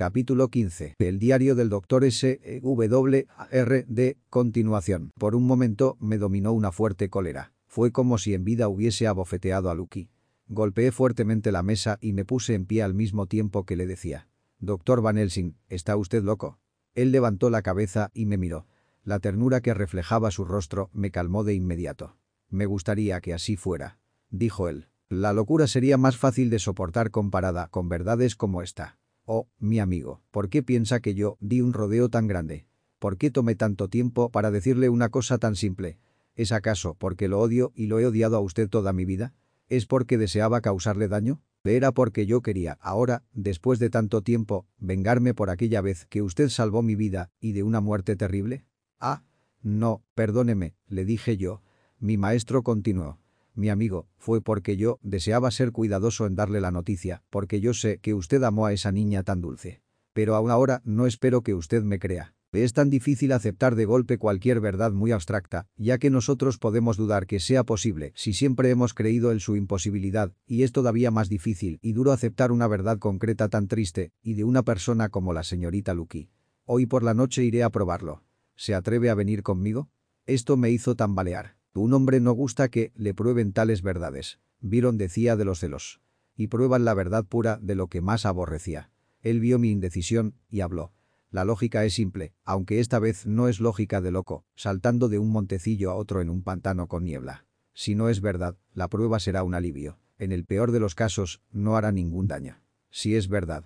Capítulo 15. El diario del Dr. S. W. R. D. Continuación. Por un momento me dominó una fuerte cólera. Fue como si en vida hubiese abofeteado a Lucky. Golpeé fuertemente la mesa y me puse en pie al mismo tiempo que le decía. Doctor Van Helsing, ¿está usted loco? Él levantó la cabeza y me miró. La ternura que reflejaba su rostro me calmó de inmediato. Me gustaría que así fuera. Dijo él. La locura sería más fácil de soportar comparada con verdades como esta. Oh, mi amigo, ¿por qué piensa que yo di un rodeo tan grande? ¿Por qué tomé tanto tiempo para decirle una cosa tan simple? ¿Es acaso porque lo odio y lo he odiado a usted toda mi vida? ¿Es porque deseaba causarle daño? Era porque yo quería, ahora, después de tanto tiempo, vengarme por aquella vez que usted salvó mi vida y de una muerte terrible? Ah, no, perdóneme, le dije yo. Mi maestro continuó. Mi amigo, fue porque yo deseaba ser cuidadoso en darle la noticia, porque yo sé que usted amó a esa niña tan dulce. Pero aún ahora no espero que usted me crea. Es tan difícil aceptar de golpe cualquier verdad muy abstracta, ya que nosotros podemos dudar que sea posible si siempre hemos creído en su imposibilidad, y es todavía más difícil y duro aceptar una verdad concreta tan triste, y de una persona como la señorita Lucky. Hoy por la noche iré a probarlo. ¿Se atreve a venir conmigo? Esto me hizo tambalear. Un hombre no gusta que le prueben tales verdades. Byron decía de los celos. Y prueban la verdad pura de lo que más aborrecía. Él vio mi indecisión y habló. La lógica es simple, aunque esta vez no es lógica de loco, saltando de un montecillo a otro en un pantano con niebla. Si no es verdad, la prueba será un alivio. En el peor de los casos, no hará ningún daño. Si es verdad.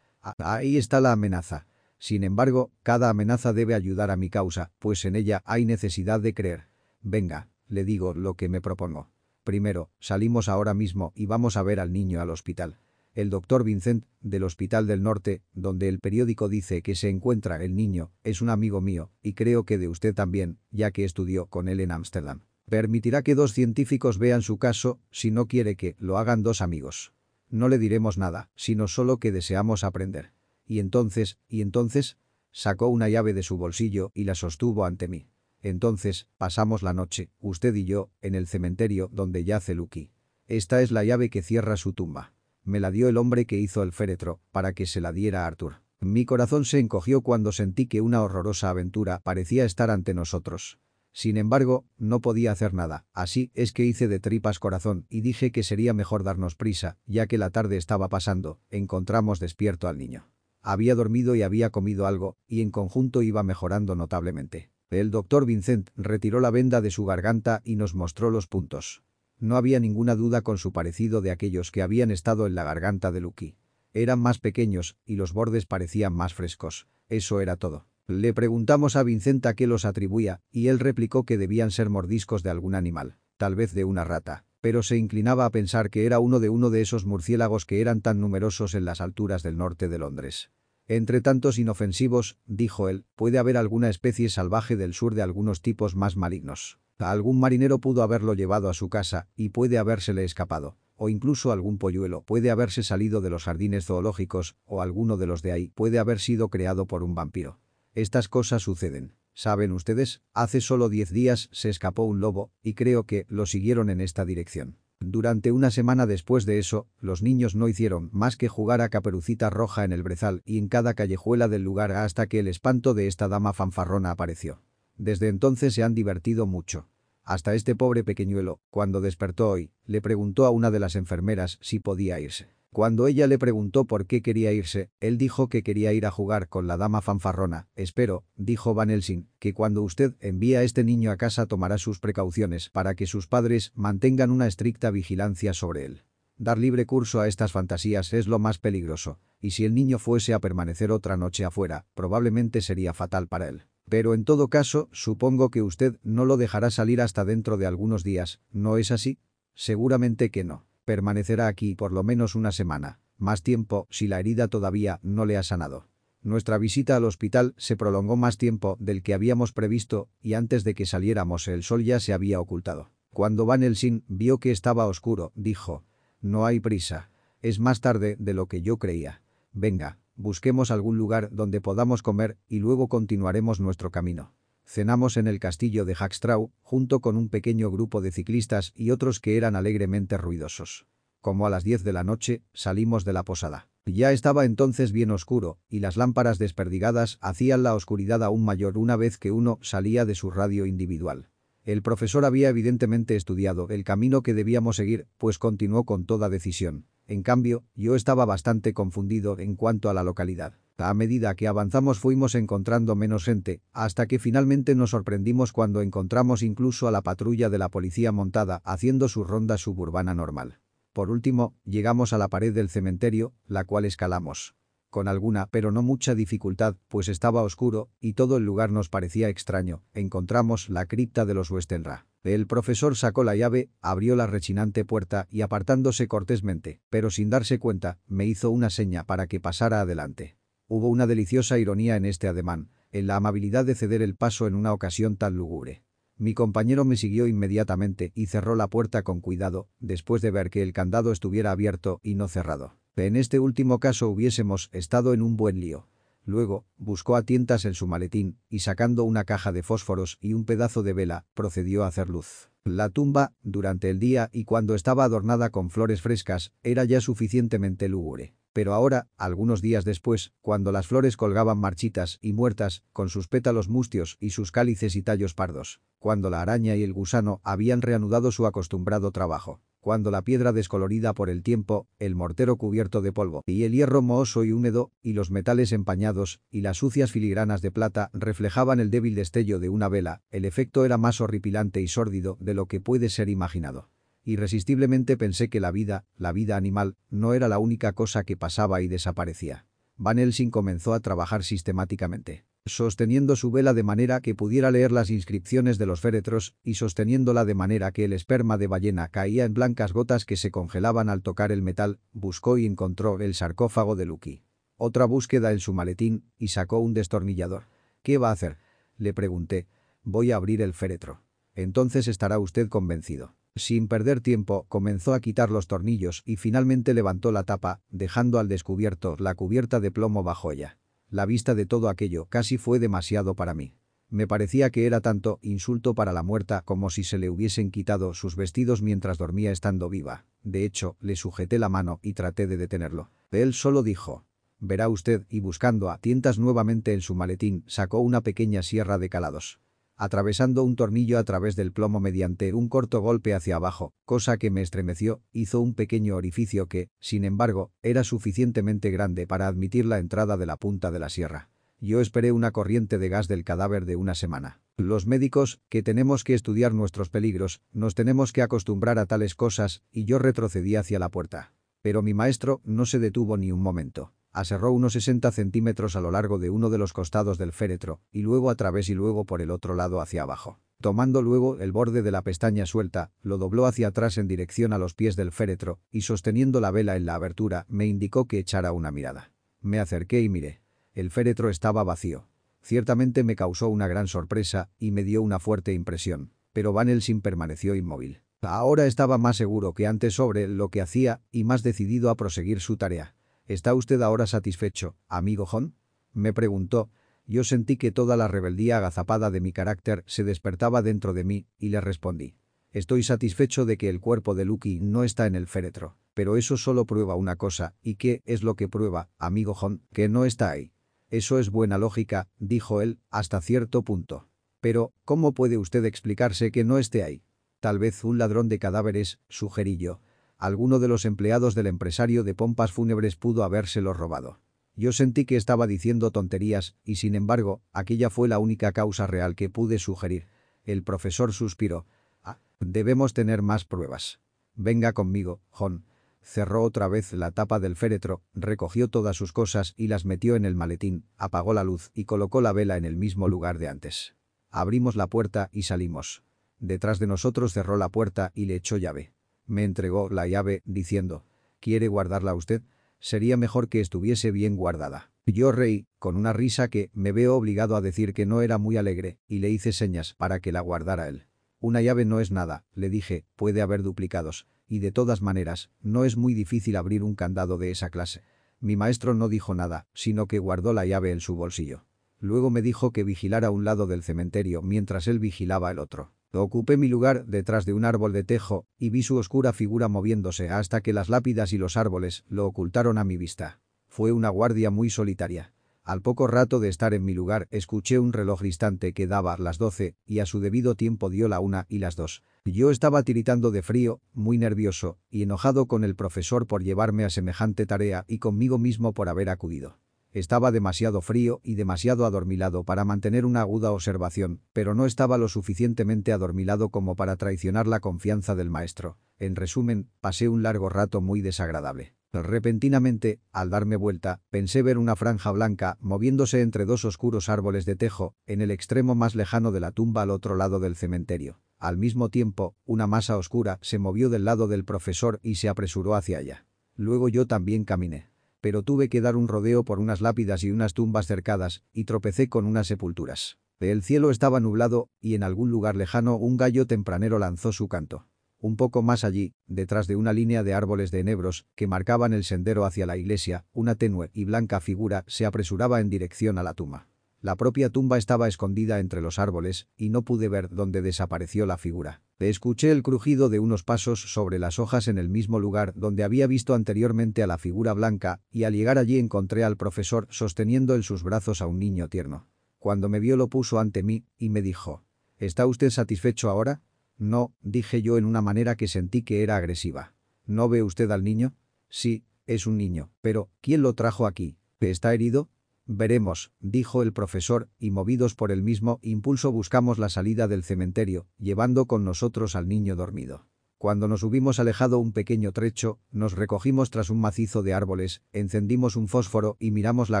Ahí está la amenaza. Sin embargo, cada amenaza debe ayudar a mi causa, pues en ella hay necesidad de creer. Venga, le digo lo que me propongo. Primero, salimos ahora mismo y vamos a ver al niño al hospital. El doctor Vincent, del Hospital del Norte, donde el periódico dice que se encuentra el niño, es un amigo mío, y creo que de usted también, ya que estudió con él en Ámsterdam. Permitirá que dos científicos vean su caso, si no quiere que lo hagan dos amigos. No le diremos nada, sino solo que deseamos aprender. Y entonces, y entonces, sacó una llave de su bolsillo y la sostuvo ante mí. Entonces, pasamos la noche, usted y yo, en el cementerio donde yace Lucky. Esta es la llave que cierra su tumba. Me la dio el hombre que hizo el féretro, para que se la diera a Arthur. Mi corazón se encogió cuando sentí que una horrorosa aventura parecía estar ante nosotros. Sin embargo, no podía hacer nada, así es que hice de tripas corazón y dije que sería mejor darnos prisa, ya que la tarde estaba pasando, encontramos despierto al niño. Había dormido y había comido algo, y en conjunto iba mejorando notablemente. El doctor Vincent retiró la venda de su garganta y nos mostró los puntos. No había ninguna duda con su parecido de aquellos que habían estado en la garganta de Lucky. Eran más pequeños y los bordes parecían más frescos. Eso era todo. Le preguntamos a Vincent a qué los atribuía y él replicó que debían ser mordiscos de algún animal, tal vez de una rata, pero se inclinaba a pensar que era uno de uno de esos murciélagos que eran tan numerosos en las alturas del norte de Londres. Entre tantos inofensivos, dijo él, puede haber alguna especie salvaje del sur de algunos tipos más malignos. algún marinero pudo haberlo llevado a su casa y puede habérsele escapado. O incluso algún polluelo puede haberse salido de los jardines zoológicos o alguno de los de ahí puede haber sido creado por un vampiro. Estas cosas suceden. ¿Saben ustedes? Hace solo diez días se escapó un lobo y creo que lo siguieron en esta dirección. Durante una semana después de eso, los niños no hicieron más que jugar a caperucita roja en el brezal y en cada callejuela del lugar hasta que el espanto de esta dama fanfarrona apareció. Desde entonces se han divertido mucho. Hasta este pobre pequeñuelo, cuando despertó hoy, le preguntó a una de las enfermeras si podía irse. Cuando ella le preguntó por qué quería irse, él dijo que quería ir a jugar con la dama fanfarrona. Espero, dijo Van Helsing, que cuando usted envíe a este niño a casa tomará sus precauciones para que sus padres mantengan una estricta vigilancia sobre él. Dar libre curso a estas fantasías es lo más peligroso, y si el niño fuese a permanecer otra noche afuera, probablemente sería fatal para él. Pero en todo caso, supongo que usted no lo dejará salir hasta dentro de algunos días, ¿no es así? Seguramente que no. Permanecerá aquí por lo menos una semana, más tiempo si la herida todavía no le ha sanado. Nuestra visita al hospital se prolongó más tiempo del que habíamos previsto y antes de que saliéramos el sol ya se había ocultado. Cuando Van Helsing vio que estaba oscuro, dijo, «No hay prisa. Es más tarde de lo que yo creía. Venga, busquemos algún lugar donde podamos comer y luego continuaremos nuestro camino». Cenamos en el castillo de Hackstraw, junto con un pequeño grupo de ciclistas y otros que eran alegremente ruidosos. Como a las 10 de la noche, salimos de la posada. Ya estaba entonces bien oscuro, y las lámparas desperdigadas hacían la oscuridad aún mayor una vez que uno salía de su radio individual. El profesor había evidentemente estudiado el camino que debíamos seguir, pues continuó con toda decisión. En cambio, yo estaba bastante confundido en cuanto a la localidad. A medida que avanzamos fuimos encontrando menos gente, hasta que finalmente nos sorprendimos cuando encontramos incluso a la patrulla de la policía montada haciendo su ronda suburbana normal. Por último, llegamos a la pared del cementerio, la cual escalamos con alguna pero no mucha dificultad, pues estaba oscuro y todo el lugar nos parecía extraño. Encontramos la cripta de los Westenra. El profesor sacó la llave, abrió la rechinante puerta y apartándose cortésmente, pero sin darse cuenta, me hizo una seña para que pasara adelante. Hubo una deliciosa ironía en este ademán, en la amabilidad de ceder el paso en una ocasión tan lúgubre. Mi compañero me siguió inmediatamente y cerró la puerta con cuidado, después de ver que el candado estuviera abierto y no cerrado. En este último caso hubiésemos estado en un buen lío. Luego, buscó a tientas en su maletín y sacando una caja de fósforos y un pedazo de vela, procedió a hacer luz. La tumba, durante el día y cuando estaba adornada con flores frescas, era ya suficientemente lúgubre. Pero ahora, algunos días después, cuando las flores colgaban marchitas y muertas, con sus pétalos mustios y sus cálices y tallos pardos, cuando la araña y el gusano habían reanudado su acostumbrado trabajo, cuando la piedra descolorida por el tiempo, el mortero cubierto de polvo, y el hierro mohoso y húmedo, y los metales empañados, y las sucias filigranas de plata reflejaban el débil destello de una vela, el efecto era más horripilante y sórdido de lo que puede ser imaginado. Irresistiblemente pensé que la vida, la vida animal, no era la única cosa que pasaba y desaparecía. Van Helsing comenzó a trabajar sistemáticamente sosteniendo su vela de manera que pudiera leer las inscripciones de los féretros y sosteniéndola de manera que el esperma de ballena caía en blancas gotas que se congelaban al tocar el metal, buscó y encontró el sarcófago de Lucky. Otra búsqueda en su maletín y sacó un destornillador. ¿Qué va a hacer? Le pregunté. Voy a abrir el féretro. Entonces estará usted convencido. Sin perder tiempo, comenzó a quitar los tornillos y finalmente levantó la tapa, dejando al descubierto la cubierta de plomo bajo ella. La vista de todo aquello casi fue demasiado para mí. Me parecía que era tanto insulto para la muerta como si se le hubiesen quitado sus vestidos mientras dormía estando viva. De hecho, le sujeté la mano y traté de detenerlo. Él solo dijo, verá usted, y buscando a tientas nuevamente en su maletín, sacó una pequeña sierra de calados atravesando un tornillo a través del plomo mediante un corto golpe hacia abajo, cosa que me estremeció, hizo un pequeño orificio que, sin embargo, era suficientemente grande para admitir la entrada de la punta de la sierra. Yo esperé una corriente de gas del cadáver de una semana. Los médicos, que tenemos que estudiar nuestros peligros, nos tenemos que acostumbrar a tales cosas, y yo retrocedí hacia la puerta. Pero mi maestro no se detuvo ni un momento aserró unos 60 centímetros a lo largo de uno de los costados del féretro, y luego a través y luego por el otro lado hacia abajo. Tomando luego el borde de la pestaña suelta, lo dobló hacia atrás en dirección a los pies del féretro, y sosteniendo la vela en la abertura, me indicó que echara una mirada. Me acerqué y miré. El féretro estaba vacío. Ciertamente me causó una gran sorpresa y me dio una fuerte impresión, pero Van Helsing permaneció inmóvil. Ahora estaba más seguro que antes sobre lo que hacía y más decidido a proseguir su tarea. ¿Está usted ahora satisfecho, amigo John? Me preguntó. Yo sentí que toda la rebeldía agazapada de mi carácter se despertaba dentro de mí y le respondí. Estoy satisfecho de que el cuerpo de Lucky no está en el féretro, pero eso solo prueba una cosa, ¿y qué es lo que prueba, amigo John? Que no está ahí. Eso es buena lógica, dijo él, hasta cierto punto. Pero, ¿cómo puede usted explicarse que no esté ahí? Tal vez un ladrón de cadáveres, sugerí yo. Alguno de los empleados del empresario de pompas fúnebres pudo habérselo robado. Yo sentí que estaba diciendo tonterías y sin embargo, aquella fue la única causa real que pude sugerir. El profesor suspiró. Ah, debemos tener más pruebas. Venga conmigo, John. Cerró otra vez la tapa del féretro, recogió todas sus cosas y las metió en el maletín, apagó la luz y colocó la vela en el mismo lugar de antes. Abrimos la puerta y salimos. Detrás de nosotros cerró la puerta y le echó llave. Me entregó la llave, diciendo, ¿quiere guardarla usted? Sería mejor que estuviese bien guardada. Yo reí, con una risa que me veo obligado a decir que no era muy alegre, y le hice señas para que la guardara él. Una llave no es nada, le dije, puede haber duplicados, y de todas maneras, no es muy difícil abrir un candado de esa clase. Mi maestro no dijo nada, sino que guardó la llave en su bolsillo. Luego me dijo que vigilara un lado del cementerio mientras él vigilaba el otro. Ocupé mi lugar detrás de un árbol de tejo y vi su oscura figura moviéndose hasta que las lápidas y los árboles lo ocultaron a mi vista. Fue una guardia muy solitaria. Al poco rato de estar en mi lugar, escuché un reloj distante que daba las doce, y a su debido tiempo dio la una y las dos. Yo estaba tiritando de frío, muy nervioso, y enojado con el profesor por llevarme a semejante tarea y conmigo mismo por haber acudido. Estaba demasiado frío y demasiado adormilado para mantener una aguda observación, pero no estaba lo suficientemente adormilado como para traicionar la confianza del maestro. En resumen, pasé un largo rato muy desagradable. Repentinamente, al darme vuelta, pensé ver una franja blanca moviéndose entre dos oscuros árboles de tejo, en el extremo más lejano de la tumba al otro lado del cementerio. Al mismo tiempo, una masa oscura se movió del lado del profesor y se apresuró hacia allá. Luego yo también caminé. Pero tuve que dar un rodeo por unas lápidas y unas tumbas cercadas, y tropecé con unas sepulturas. El cielo estaba nublado, y en algún lugar lejano un gallo tempranero lanzó su canto. Un poco más allí, detrás de una línea de árboles de enebros que marcaban el sendero hacia la iglesia, una tenue y blanca figura se apresuraba en dirección a la tumba. La propia tumba estaba escondida entre los árboles y no pude ver dónde desapareció la figura. Escuché el crujido de unos pasos sobre las hojas en el mismo lugar donde había visto anteriormente a la figura blanca y al llegar allí encontré al profesor sosteniendo en sus brazos a un niño tierno. Cuando me vio lo puso ante mí y me dijo, ¿Está usted satisfecho ahora? No, dije yo en una manera que sentí que era agresiva. ¿No ve usted al niño? Sí, es un niño, pero ¿quién lo trajo aquí? ¿Está herido? Veremos, dijo el profesor, y movidos por el mismo impulso buscamos la salida del cementerio, llevando con nosotros al niño dormido. Cuando nos hubimos alejado un pequeño trecho, nos recogimos tras un macizo de árboles, encendimos un fósforo y miramos la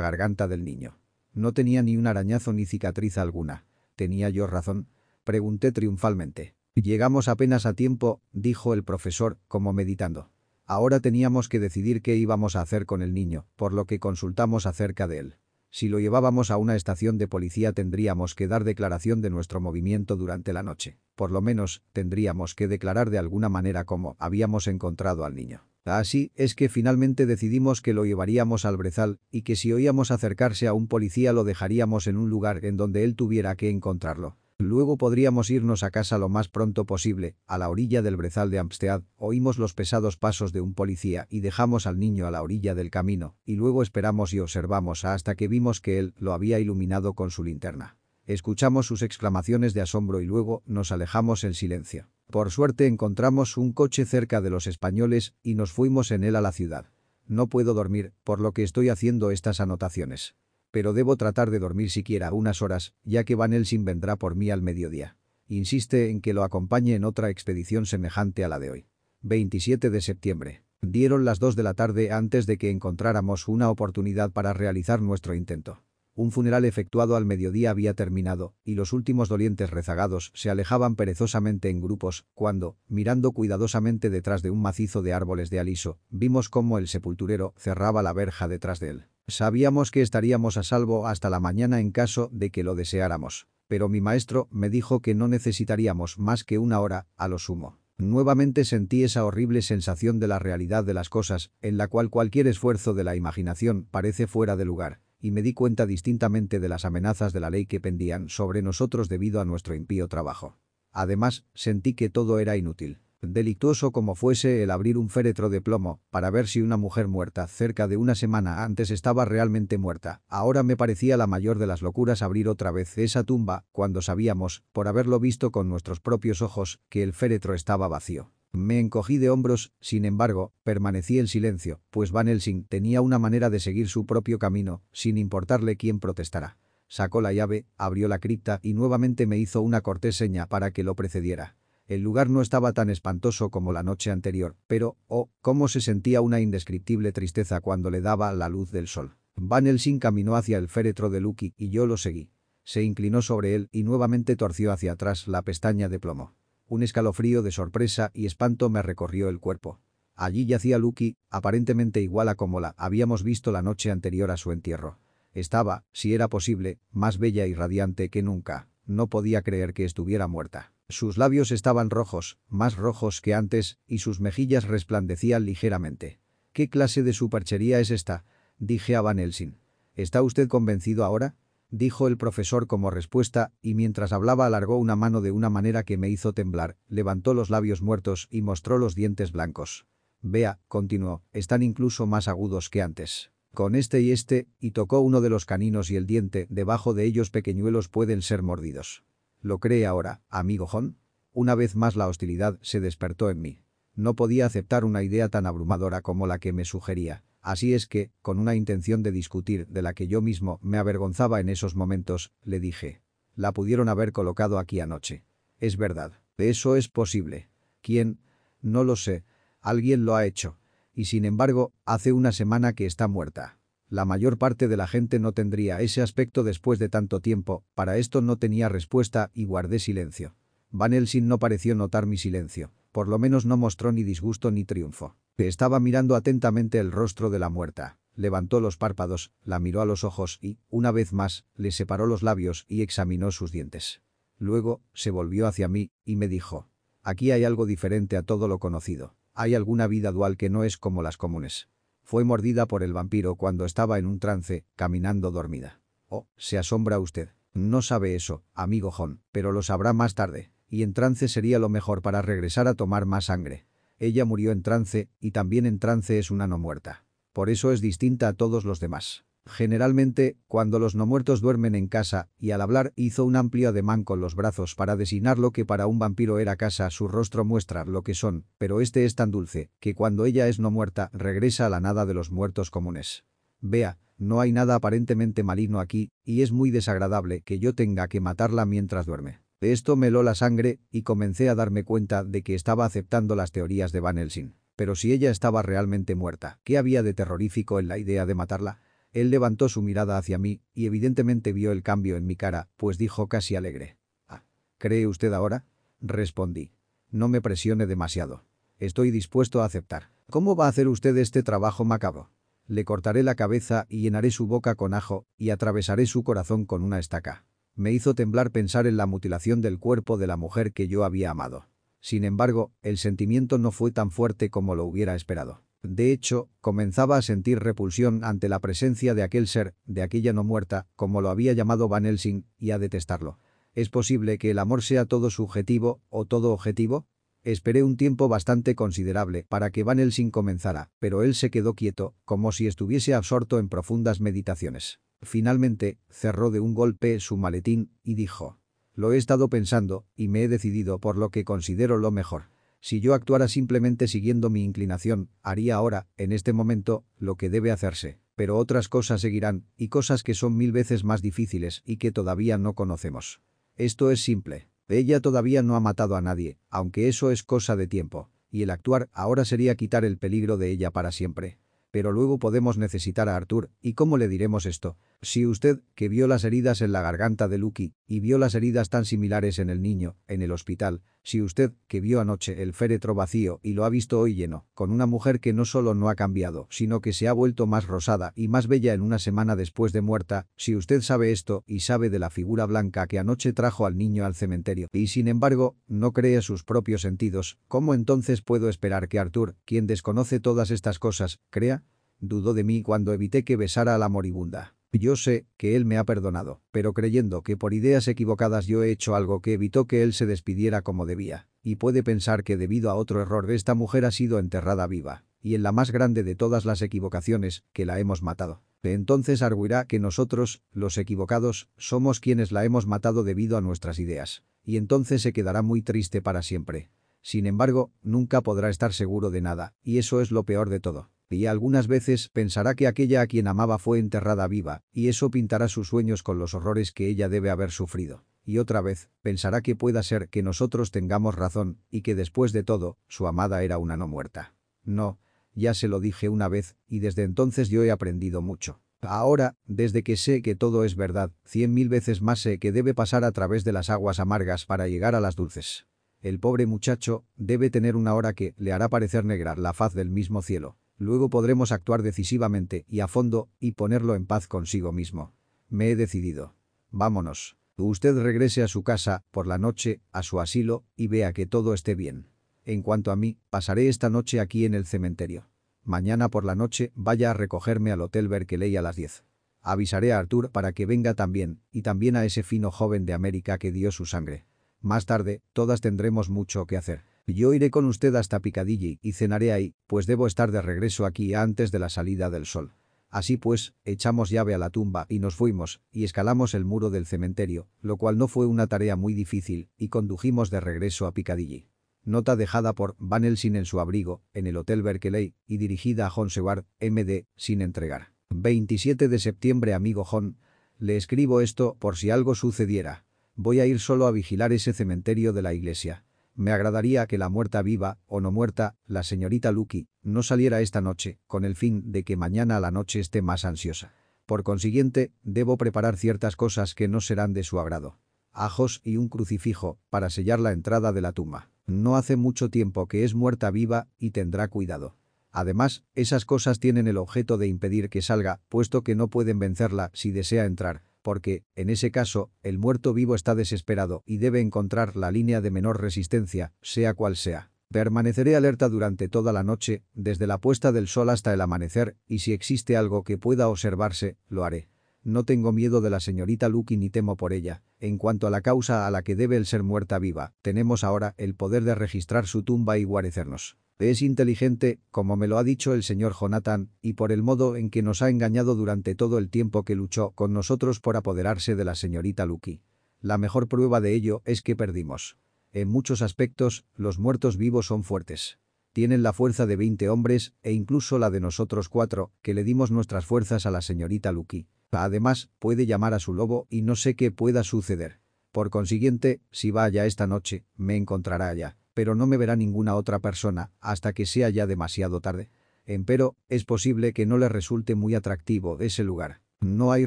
garganta del niño. No tenía ni un arañazo ni cicatriz alguna. ¿Tenía yo razón? Pregunté triunfalmente. Llegamos apenas a tiempo, dijo el profesor, como meditando. Ahora teníamos que decidir qué íbamos a hacer con el niño, por lo que consultamos acerca de él. Si lo llevábamos a una estación de policía tendríamos que dar declaración de nuestro movimiento durante la noche. Por lo menos, tendríamos que declarar de alguna manera cómo habíamos encontrado al niño. Así es que finalmente decidimos que lo llevaríamos al brezal y que si oíamos acercarse a un policía lo dejaríamos en un lugar en donde él tuviera que encontrarlo. Luego podríamos irnos a casa lo más pronto posible, a la orilla del brezal de Amstead, oímos los pesados pasos de un policía y dejamos al niño a la orilla del camino, y luego esperamos y observamos hasta que vimos que él lo había iluminado con su linterna. Escuchamos sus exclamaciones de asombro y luego nos alejamos en silencio. Por suerte encontramos un coche cerca de los españoles y nos fuimos en él a la ciudad. No puedo dormir, por lo que estoy haciendo estas anotaciones pero debo tratar de dormir siquiera unas horas, ya que Van Helsing vendrá por mí al mediodía. Insiste en que lo acompañe en otra expedición semejante a la de hoy. 27 de septiembre. Dieron las 2 de la tarde antes de que encontráramos una oportunidad para realizar nuestro intento. Un funeral efectuado al mediodía había terminado, y los últimos dolientes rezagados se alejaban perezosamente en grupos, cuando, mirando cuidadosamente detrás de un macizo de árboles de aliso, vimos cómo el sepulturero cerraba la verja detrás de él. Sabíamos que estaríamos a salvo hasta la mañana en caso de que lo deseáramos. Pero mi maestro me dijo que no necesitaríamos más que una hora, a lo sumo. Nuevamente sentí esa horrible sensación de la realidad de las cosas, en la cual cualquier esfuerzo de la imaginación parece fuera de lugar y me di cuenta distintamente de las amenazas de la ley que pendían sobre nosotros debido a nuestro impío trabajo. Además, sentí que todo era inútil. Delictuoso como fuese el abrir un féretro de plomo para ver si una mujer muerta cerca de una semana antes estaba realmente muerta. Ahora me parecía la mayor de las locuras abrir otra vez esa tumba cuando sabíamos, por haberlo visto con nuestros propios ojos, que el féretro estaba vacío. Me encogí de hombros, sin embargo, permanecí en silencio, pues Van Helsing tenía una manera de seguir su propio camino, sin importarle quién protestara. Sacó la llave, abrió la cripta y nuevamente me hizo una cortés seña para que lo precediera. El lugar no estaba tan espantoso como la noche anterior, pero, oh, cómo se sentía una indescriptible tristeza cuando le daba la luz del sol. Van Helsing caminó hacia el féretro de Lucky y yo lo seguí. Se inclinó sobre él y nuevamente torció hacia atrás la pestaña de plomo. Un escalofrío de sorpresa y espanto me recorrió el cuerpo. Allí yacía Lucky, aparentemente igual a como la habíamos visto la noche anterior a su entierro. Estaba, si era posible, más bella y radiante que nunca. No podía creer que estuviera muerta. Sus labios estaban rojos, más rojos que antes, y sus mejillas resplandecían ligeramente. ¿Qué clase de superchería es esta? Dije a Van Helsing. ¿Está usted convencido ahora? dijo el profesor como respuesta, y mientras hablaba alargó una mano de una manera que me hizo temblar, levantó los labios muertos y mostró los dientes blancos. Vea, continuó, están incluso más agudos que antes. Con este y este, y tocó uno de los caninos y el diente, debajo de ellos pequeñuelos pueden ser mordidos. ¿Lo cree ahora, amigo John? Una vez más la hostilidad se despertó en mí. No podía aceptar una idea tan abrumadora como la que me sugería. Así es que, con una intención de discutir de la que yo mismo me avergonzaba en esos momentos, le dije. La pudieron haber colocado aquí anoche. Es verdad. Eso es posible. ¿Quién? No lo sé. Alguien lo ha hecho. Y sin embargo, hace una semana que está muerta. La mayor parte de la gente no tendría ese aspecto después de tanto tiempo, para esto no tenía respuesta y guardé silencio. Van Helsing no pareció notar mi silencio. Por lo menos no mostró ni disgusto ni triunfo. Estaba mirando atentamente el rostro de la muerta. Levantó los párpados, la miró a los ojos y, una vez más, le separó los labios y examinó sus dientes. Luego, se volvió hacia mí y me dijo. Aquí hay algo diferente a todo lo conocido. Hay alguna vida dual que no es como las comunes. Fue mordida por el vampiro cuando estaba en un trance, caminando dormida. Oh, se asombra usted. No sabe eso, amigo John, pero lo sabrá más tarde y en trance sería lo mejor para regresar a tomar más sangre. Ella murió en trance, y también en trance es una no muerta. Por eso es distinta a todos los demás. Generalmente, cuando los no muertos duermen en casa, y al hablar hizo un amplio ademán con los brazos para designar lo que para un vampiro era casa, su rostro muestra lo que son, pero este es tan dulce, que cuando ella es no muerta, regresa a la nada de los muertos comunes. Vea, no hay nada aparentemente maligno aquí, y es muy desagradable que yo tenga que matarla mientras duerme. Esto me heló la sangre y comencé a darme cuenta de que estaba aceptando las teorías de Van Helsing. Pero si ella estaba realmente muerta, ¿qué había de terrorífico en la idea de matarla? Él levantó su mirada hacia mí y evidentemente vio el cambio en mi cara, pues dijo casi alegre. «Ah, ¿cree usted ahora?» Respondí. «No me presione demasiado. Estoy dispuesto a aceptar. ¿Cómo va a hacer usted este trabajo macabro?» Le cortaré la cabeza y llenaré su boca con ajo y atravesaré su corazón con una estaca me hizo temblar pensar en la mutilación del cuerpo de la mujer que yo había amado. Sin embargo, el sentimiento no fue tan fuerte como lo hubiera esperado. De hecho, comenzaba a sentir repulsión ante la presencia de aquel ser, de aquella no muerta, como lo había llamado Van Helsing, y a detestarlo. ¿Es posible que el amor sea todo subjetivo o todo objetivo? Esperé un tiempo bastante considerable para que Van Helsing comenzara, pero él se quedó quieto, como si estuviese absorto en profundas meditaciones. Finalmente, cerró de un golpe su maletín y dijo. Lo he estado pensando y me he decidido por lo que considero lo mejor. Si yo actuara simplemente siguiendo mi inclinación, haría ahora, en este momento, lo que debe hacerse. Pero otras cosas seguirán, y cosas que son mil veces más difíciles y que todavía no conocemos. Esto es simple. Ella todavía no ha matado a nadie, aunque eso es cosa de tiempo. Y el actuar ahora sería quitar el peligro de ella para siempre. Pero luego podemos necesitar a Arthur, ¿y cómo le diremos esto? Si usted, que vio las heridas en la garganta de Lucky, y vio las heridas tan similares en el niño, en el hospital, si usted, que vio anoche el féretro vacío y lo ha visto hoy lleno, con una mujer que no solo no ha cambiado, sino que se ha vuelto más rosada y más bella en una semana después de muerta, si usted sabe esto y sabe de la figura blanca que anoche trajo al niño al cementerio, y sin embargo, no cree sus propios sentidos, ¿cómo entonces puedo esperar que Arthur, quien desconoce todas estas cosas, crea? Dudó de mí cuando evité que besara a la moribunda. Yo sé que él me ha perdonado, pero creyendo que por ideas equivocadas yo he hecho algo que evitó que él se despidiera como debía, y puede pensar que debido a otro error esta mujer ha sido enterrada viva, y en la más grande de todas las equivocaciones, que la hemos matado. Entonces arguirá que nosotros, los equivocados, somos quienes la hemos matado debido a nuestras ideas, y entonces se quedará muy triste para siempre. Sin embargo, nunca podrá estar seguro de nada, y eso es lo peor de todo y algunas veces pensará que aquella a quien amaba fue enterrada viva, y eso pintará sus sueños con los horrores que ella debe haber sufrido. Y otra vez, pensará que pueda ser que nosotros tengamos razón, y que después de todo, su amada era una no muerta. No, ya se lo dije una vez, y desde entonces yo he aprendido mucho. Ahora, desde que sé que todo es verdad, cien mil veces más sé que debe pasar a través de las aguas amargas para llegar a las dulces. El pobre muchacho debe tener una hora que le hará parecer negra la faz del mismo cielo. Luego podremos actuar decisivamente y a fondo y ponerlo en paz consigo mismo. Me he decidido. Vámonos. Usted regrese a su casa, por la noche, a su asilo, y vea que todo esté bien. En cuanto a mí, pasaré esta noche aquí en el cementerio. Mañana por la noche vaya a recogerme al Hotel Berkeley a las 10. Avisaré a Arthur para que venga también, y también a ese fino joven de América que dio su sangre. Más tarde, todas tendremos mucho que hacer. Yo iré con usted hasta Piccadilly y cenaré ahí, pues debo estar de regreso aquí antes de la salida del sol. Así pues, echamos llave a la tumba y nos fuimos, y escalamos el muro del cementerio, lo cual no fue una tarea muy difícil, y condujimos de regreso a Piccadilly. Nota dejada por Van Helsing en su abrigo, en el Hotel Berkeley, y dirigida a John Seward, MD, sin entregar. 27 de septiembre Amigo John, le escribo esto por si algo sucediera. Voy a ir solo a vigilar ese cementerio de la iglesia. Me agradaría que la muerta viva, o no muerta, la señorita Lucky, no saliera esta noche, con el fin de que mañana a la noche esté más ansiosa. Por consiguiente, debo preparar ciertas cosas que no serán de su agrado. Ajos y un crucifijo, para sellar la entrada de la tumba. No hace mucho tiempo que es muerta viva y tendrá cuidado. Además, esas cosas tienen el objeto de impedir que salga, puesto que no pueden vencerla si desea entrar porque, en ese caso, el muerto vivo está desesperado y debe encontrar la línea de menor resistencia, sea cual sea. Permaneceré alerta durante toda la noche, desde la puesta del sol hasta el amanecer, y si existe algo que pueda observarse, lo haré. No tengo miedo de la señorita Lucky ni temo por ella. En cuanto a la causa a la que debe el ser muerta viva, tenemos ahora el poder de registrar su tumba y guarecernos. Es inteligente, como me lo ha dicho el señor Jonathan, y por el modo en que nos ha engañado durante todo el tiempo que luchó con nosotros por apoderarse de la señorita Lucky. La mejor prueba de ello es que perdimos. En muchos aspectos, los muertos vivos son fuertes. Tienen la fuerza de 20 hombres, e incluso la de nosotros cuatro, que le dimos nuestras fuerzas a la señorita Lucky. Además, puede llamar a su lobo y no sé qué pueda suceder. Por consiguiente, si va allá esta noche, me encontrará allá pero no me verá ninguna otra persona hasta que sea ya demasiado tarde. Empero, es posible que no le resulte muy atractivo ese lugar. No hay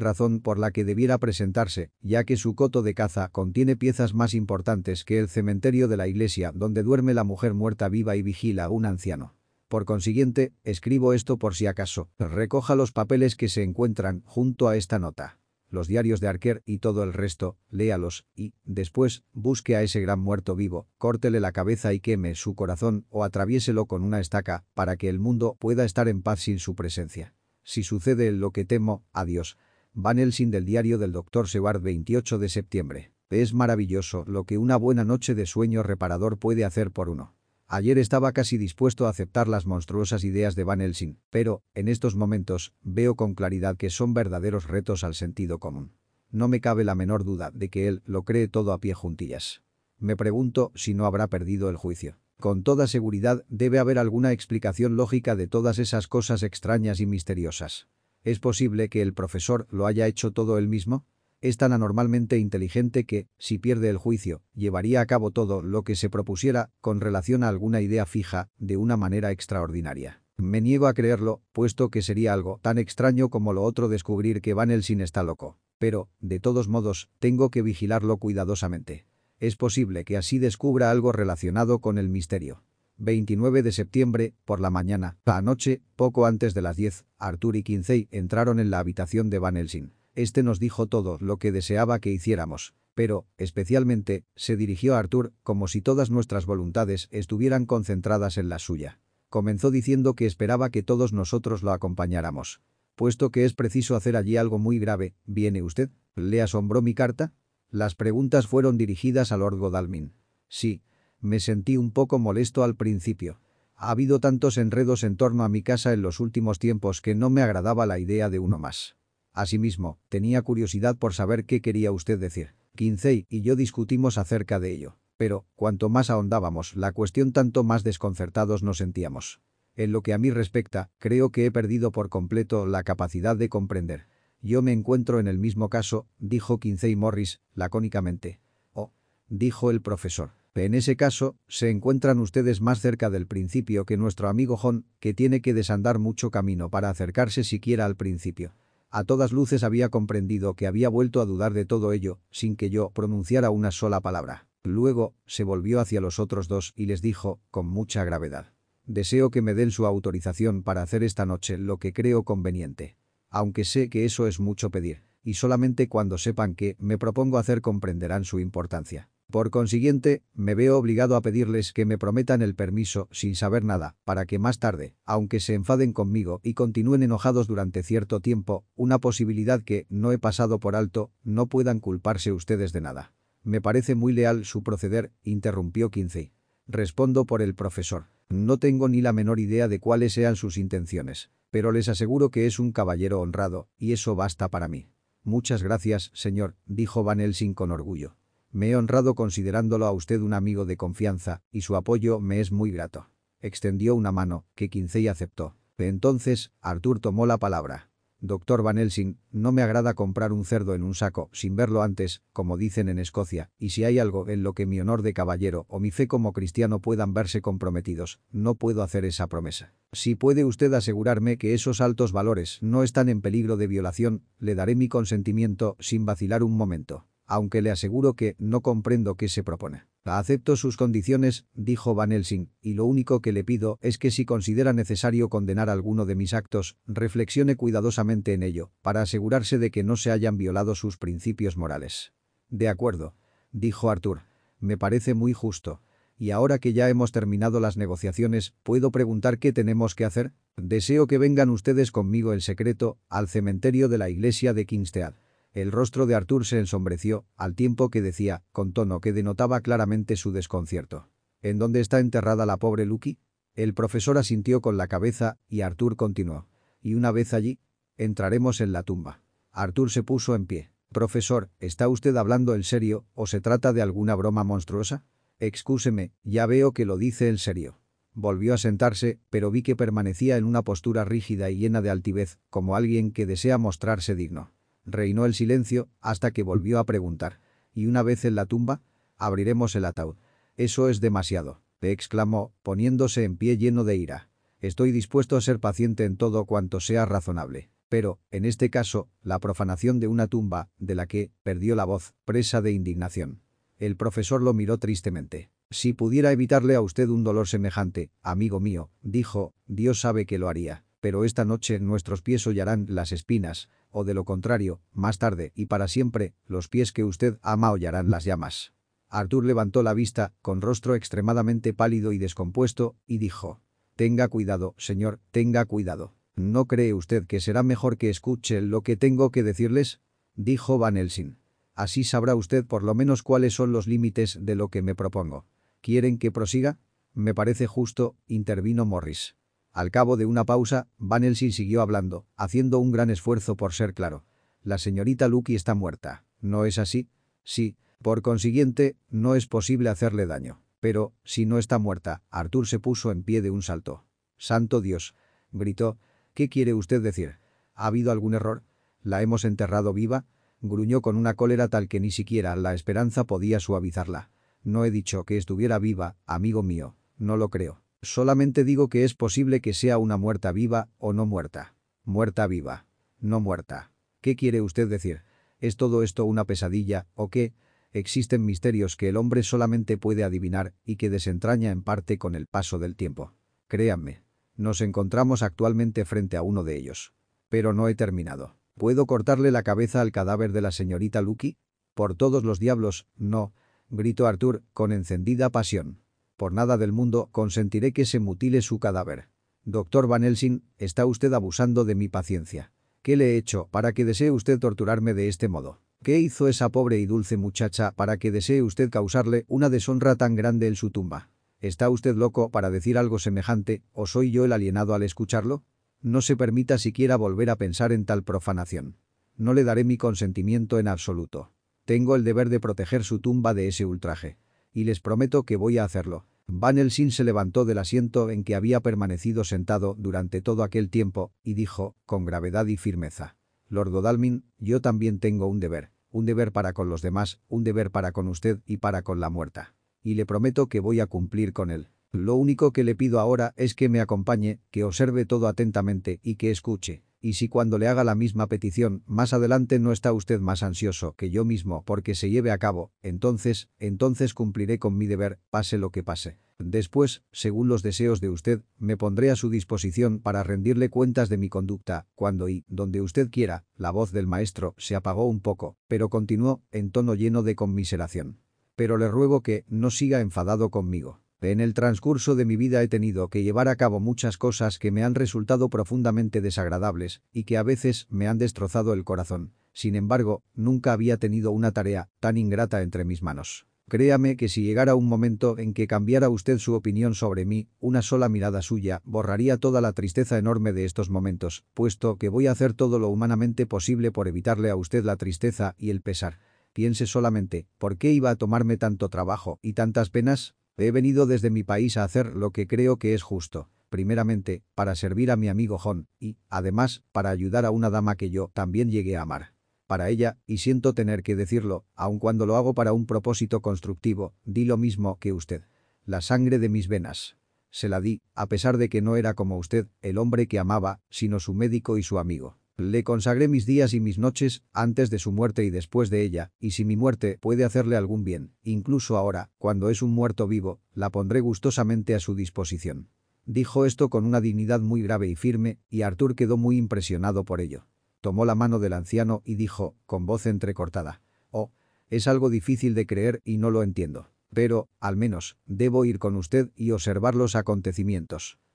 razón por la que debiera presentarse, ya que su coto de caza contiene piezas más importantes que el cementerio de la iglesia donde duerme la mujer muerta viva y vigila un anciano. Por consiguiente, escribo esto por si acaso. Recoja los papeles que se encuentran junto a esta nota los diarios de Arquer y todo el resto, léalos, y, después, busque a ese gran muerto vivo, córtele la cabeza y queme su corazón o atraviéselo con una estaca, para que el mundo pueda estar en paz sin su presencia. Si sucede lo que temo, adiós. Van Helsing del diario del Dr. Seward 28 de septiembre. Es maravilloso lo que una buena noche de sueño reparador puede hacer por uno. Ayer estaba casi dispuesto a aceptar las monstruosas ideas de Van Helsing, pero, en estos momentos, veo con claridad que son verdaderos retos al sentido común. No me cabe la menor duda de que él lo cree todo a pie juntillas. Me pregunto si no habrá perdido el juicio. Con toda seguridad debe haber alguna explicación lógica de todas esas cosas extrañas y misteriosas. ¿Es posible que el profesor lo haya hecho todo él mismo? Es tan anormalmente inteligente que, si pierde el juicio, llevaría a cabo todo lo que se propusiera con relación a alguna idea fija, de una manera extraordinaria. Me niego a creerlo, puesto que sería algo tan extraño como lo otro descubrir que Van Helsing está loco. Pero, de todos modos, tengo que vigilarlo cuidadosamente. Es posible que así descubra algo relacionado con el misterio. 29 de septiembre, por la mañana, anoche, poco antes de las 10, Arthur y Kinsey entraron en la habitación de Van Helsing. Este nos dijo todo lo que deseaba que hiciéramos, pero, especialmente, se dirigió a Arthur como si todas nuestras voluntades estuvieran concentradas en la suya. Comenzó diciendo que esperaba que todos nosotros lo acompañáramos. Puesto que es preciso hacer allí algo muy grave, ¿viene usted? ¿Le asombró mi carta? Las preguntas fueron dirigidas a Lord Godalming. Sí. Me sentí un poco molesto al principio. Ha habido tantos enredos en torno a mi casa en los últimos tiempos que no me agradaba la idea de uno más. Asimismo, tenía curiosidad por saber qué quería usted decir. Quincey y yo discutimos acerca de ello. Pero, cuanto más ahondábamos la cuestión tanto más desconcertados nos sentíamos. En lo que a mí respecta, creo que he perdido por completo la capacidad de comprender. Yo me encuentro en el mismo caso, dijo Quincey Morris, lacónicamente. Oh, dijo el profesor. En ese caso, se encuentran ustedes más cerca del principio que nuestro amigo John, que tiene que desandar mucho camino para acercarse siquiera al principio. A todas luces había comprendido que había vuelto a dudar de todo ello, sin que yo pronunciara una sola palabra. Luego, se volvió hacia los otros dos y les dijo, con mucha gravedad. Deseo que me den su autorización para hacer esta noche lo que creo conveniente. Aunque sé que eso es mucho pedir, y solamente cuando sepan que me propongo hacer comprenderán su importancia. Por consiguiente, me veo obligado a pedirles que me prometan el permiso sin saber nada, para que más tarde, aunque se enfaden conmigo y continúen enojados durante cierto tiempo, una posibilidad que no he pasado por alto, no puedan culparse ustedes de nada. Me parece muy leal su proceder, interrumpió Kinsey. Respondo por el profesor. No tengo ni la menor idea de cuáles sean sus intenciones, pero les aseguro que es un caballero honrado, y eso basta para mí. Muchas gracias, señor, dijo Van Helsing con orgullo. Me he honrado considerándolo a usted un amigo de confianza, y su apoyo me es muy grato. Extendió una mano, que Quincey aceptó. Entonces, Arthur tomó la palabra. Doctor Van Helsing, no me agrada comprar un cerdo en un saco, sin verlo antes, como dicen en Escocia, y si hay algo en lo que mi honor de caballero o mi fe como cristiano puedan verse comprometidos, no puedo hacer esa promesa. Si puede usted asegurarme que esos altos valores no están en peligro de violación, le daré mi consentimiento sin vacilar un momento aunque le aseguro que no comprendo qué se propone. Acepto sus condiciones, dijo Van Helsing, y lo único que le pido es que si considera necesario condenar alguno de mis actos, reflexione cuidadosamente en ello, para asegurarse de que no se hayan violado sus principios morales. De acuerdo, dijo Arthur. Me parece muy justo. Y ahora que ya hemos terminado las negociaciones, ¿puedo preguntar qué tenemos que hacer? Deseo que vengan ustedes conmigo en secreto al cementerio de la iglesia de Kingstead. El rostro de Arthur se ensombreció, al tiempo que decía, con tono que denotaba claramente su desconcierto. ¿En dónde está enterrada la pobre Lucky? El profesor asintió con la cabeza y Arthur continuó. Y una vez allí, entraremos en la tumba. Arthur se puso en pie. Profesor, ¿está usted hablando en serio o se trata de alguna broma monstruosa? Excúseme, ya veo que lo dice en serio. Volvió a sentarse, pero vi que permanecía en una postura rígida y llena de altivez, como alguien que desea mostrarse digno. Reinó el silencio hasta que volvió a preguntar. ¿Y una vez en la tumba? Abriremos el ataúd. Eso es demasiado, exclamó, poniéndose en pie lleno de ira. Estoy dispuesto a ser paciente en todo cuanto sea razonable. Pero, en este caso, la profanación de una tumba, de la que, perdió la voz, presa de indignación. El profesor lo miró tristemente. Si pudiera evitarle a usted un dolor semejante, amigo mío, dijo, Dios sabe que lo haría. Pero esta noche nuestros pies hollarán las espinas, o de lo contrario, más tarde y para siempre, los pies que usted ama hollarán las llamas. Arthur levantó la vista, con rostro extremadamente pálido y descompuesto, y dijo, «Tenga cuidado, señor, tenga cuidado. ¿No cree usted que será mejor que escuche lo que tengo que decirles?» dijo Van Helsing. «Así sabrá usted por lo menos cuáles son los límites de lo que me propongo. ¿Quieren que prosiga?» «Me parece justo», intervino Morris. Al cabo de una pausa, Van Helsing siguió hablando, haciendo un gran esfuerzo por ser claro. La señorita Lucky está muerta. ¿No es así? Sí. Por consiguiente, no es posible hacerle daño. Pero, si no está muerta, Arthur se puso en pie de un salto. «¡Santo Dios!» gritó. «¿Qué quiere usted decir? ¿Ha habido algún error? ¿La hemos enterrado viva?» Gruñó con una cólera tal que ni siquiera la esperanza podía suavizarla. «No he dicho que estuviera viva, amigo mío. No lo creo. Solamente digo que es posible que sea una muerta viva o no muerta. Muerta viva. No muerta. ¿Qué quiere usted decir? ¿Es todo esto una pesadilla o qué? Existen misterios que el hombre solamente puede adivinar y que desentraña en parte con el paso del tiempo. Créanme. Nos encontramos actualmente frente a uno de ellos. Pero no he terminado. ¿Puedo cortarle la cabeza al cadáver de la señorita Lucky? Por todos los diablos, no, gritó Arthur con encendida pasión. Por nada del mundo consentiré que se mutile su cadáver. Doctor Van Helsing, está usted abusando de mi paciencia. ¿Qué le he hecho para que desee usted torturarme de este modo? ¿Qué hizo esa pobre y dulce muchacha para que desee usted causarle una deshonra tan grande en su tumba? ¿Está usted loco para decir algo semejante, o soy yo el alienado al escucharlo? No se permita siquiera volver a pensar en tal profanación. No le daré mi consentimiento en absoluto. Tengo el deber de proteger su tumba de ese ultraje y les prometo que voy a hacerlo. Van Helsing se levantó del asiento en que había permanecido sentado durante todo aquel tiempo y dijo, con gravedad y firmeza, «Lord Godalming, yo también tengo un deber, un deber para con los demás, un deber para con usted y para con la muerta. Y le prometo que voy a cumplir con él. Lo único que le pido ahora es que me acompañe, que observe todo atentamente y que escuche y si cuando le haga la misma petición, más adelante no está usted más ansioso que yo mismo porque se lleve a cabo, entonces, entonces cumpliré con mi deber, pase lo que pase. Después, según los deseos de usted, me pondré a su disposición para rendirle cuentas de mi conducta, cuando y, donde usted quiera, la voz del maestro se apagó un poco, pero continuó, en tono lleno de conmiseración. Pero le ruego que no siga enfadado conmigo. En el transcurso de mi vida he tenido que llevar a cabo muchas cosas que me han resultado profundamente desagradables y que a veces me han destrozado el corazón. Sin embargo, nunca había tenido una tarea tan ingrata entre mis manos. Créame que si llegara un momento en que cambiara usted su opinión sobre mí, una sola mirada suya borraría toda la tristeza enorme de estos momentos, puesto que voy a hacer todo lo humanamente posible por evitarle a usted la tristeza y el pesar. Piense solamente, ¿por qué iba a tomarme tanto trabajo y tantas penas? He venido desde mi país a hacer lo que creo que es justo. Primeramente, para servir a mi amigo John, y, además, para ayudar a una dama que yo también llegué a amar para ella, y siento tener que decirlo, aun cuando lo hago para un propósito constructivo, di lo mismo que usted. La sangre de mis venas. Se la di, a pesar de que no era como usted, el hombre que amaba, sino su médico y su amigo. Le consagré mis días y mis noches, antes de su muerte y después de ella, y si mi muerte puede hacerle algún bien, incluso ahora, cuando es un muerto vivo, la pondré gustosamente a su disposición. Dijo esto con una dignidad muy grave y firme, y Arthur quedó muy impresionado por ello tomó la mano del anciano y dijo, con voz entrecortada. Oh, es algo difícil de creer y no lo entiendo. Pero, al menos, debo ir con usted y observar los acontecimientos.